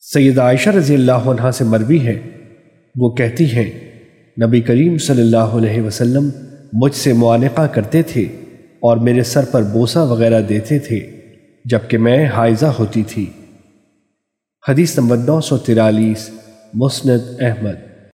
سید عائشہ رضی اللہ عنہ سے مروی ہے۔ وہ کہتی ہیں، نبی کریم صلی اللہ علیہ وسلم مجھ سے معانقہ کرتے تھے اور میرے سر پر بوسہ وغیرہ دیتے تھے، جبکہ میں حائزہ ہوتی تھی۔ حدیث نمبر نو سو ترالیس مسند احمد۔